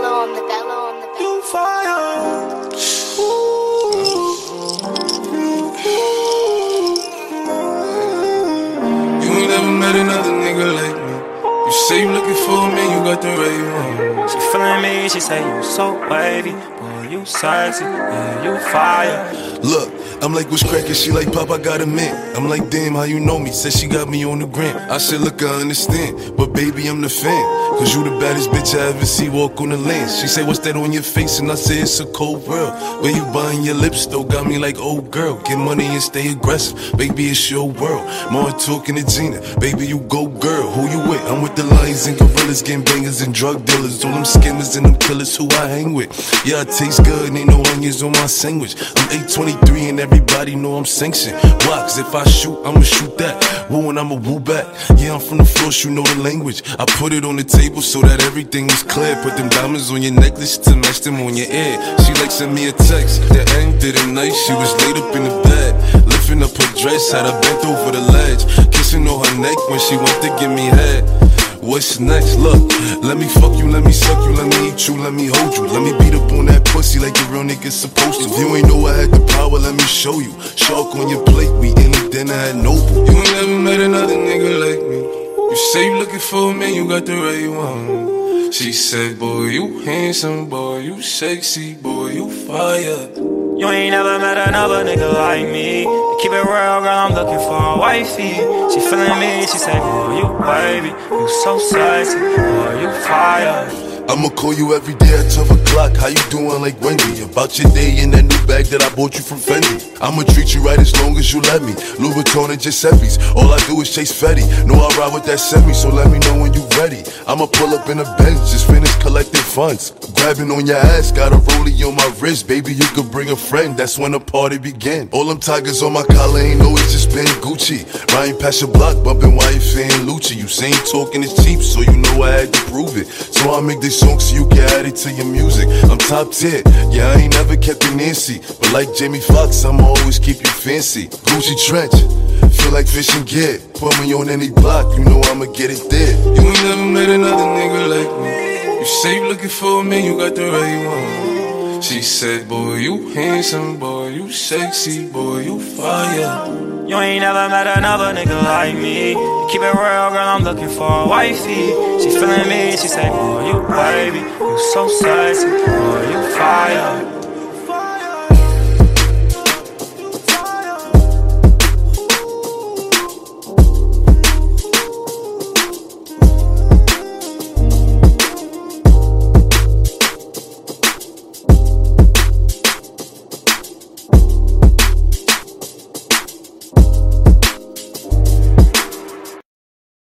bellow on the bellow on the bellow. You fire. You ain't never met another nigga like me. You say you looking for me, you got the right one. She feeling me, she say you so wavy. Boy, you sexy, yeah, you fire. Look, I'm like, what's crackin'? She like, Pop, I got a mint. I'm like, damn, how you know me? Said she got me on the gram. I said, look, I understand, but baby, I'm the fan. Cause you the baddest bitch I ever see walk on the land. She said, what's that on your face? And I said, it's a cold world. When you buying your lips, though, got me like, oh girl, get money and stay aggressive. Baby, it's your world. More talking to Gina. Baby, you go girl. Who you with? I'm with the lions and gorillas, gang bangers and drug dealers. All them skimmers and them killers who I hang with. Yeah, I taste good, ain't no onions on my sandwich. I'm 823 and everybody know I'm sanctioned. Cause if I shoot, I'ma shoot that. Woo and I'ma woo back. Yeah, I'm from the floors, you know the language. I put it on the table so that everything was clear. Put them diamonds on your necklace to match them on your ear. She like sent me a text. The end did it nice. She was laid up in the bed. Lifting up her dress, had her bent over the ledge. Kissing on her neck when she went to give me head. What's next? Look, let me fuck you, let me suck you, let me eat you, let me hold you. Let me beat up on that pussy like a real nigga supposed to. If you ain't know I had the power, let me show you. Shark on your plate, we in the dinner at Nobu. You ain't never met another nigga like me. You say you looking for me, you got the right one. She said, boy, you handsome, boy, you sexy, boy, you fire. You ain't never met another nigga like me. Keep it real, girl, I'm looking for a wifey. She feeling me, she say, boy, you baby, you so sexy, boy, you fire. I'ma call you every day at 12 o'clock. How you doing like Wendy? About your day in that new bag that I bought you from Fendi. I'ma treat you right as long as you let me. Louis Vuitton and Giuseppe's. All I do is chase Fetty. Know I ride with that semi, so let me know when you ready. I'ma pull up in a Benz, just finish funds. Grabbing on your ass, got a rollie on my wrist. Baby, you could bring a friend, that's when the party begin. All them tigers on my collar ain't always just been Gucci. Riding past your block, bumping wife and Lucci. You saying talking is cheap, so you know I had to prove it. So I make this song so you can add it to your music. I'm top tier, yeah, I ain't never kept it Nancy. But like Jamie Foxx, I'ma always keep you fancy. Gucci trench, feel like fish gear. Put me on any block, you know I'ma get it there. You ain't never met another nigga like me. You say you looking for me, you got the right one. She said, boy, you handsome, boy, you sexy, boy, you fire. You ain't never met another nigga like me. Keep it real, girl, I'm looking for a wifey. She feeling me, she say, boy, you baby, you so sexy, boy, you fire.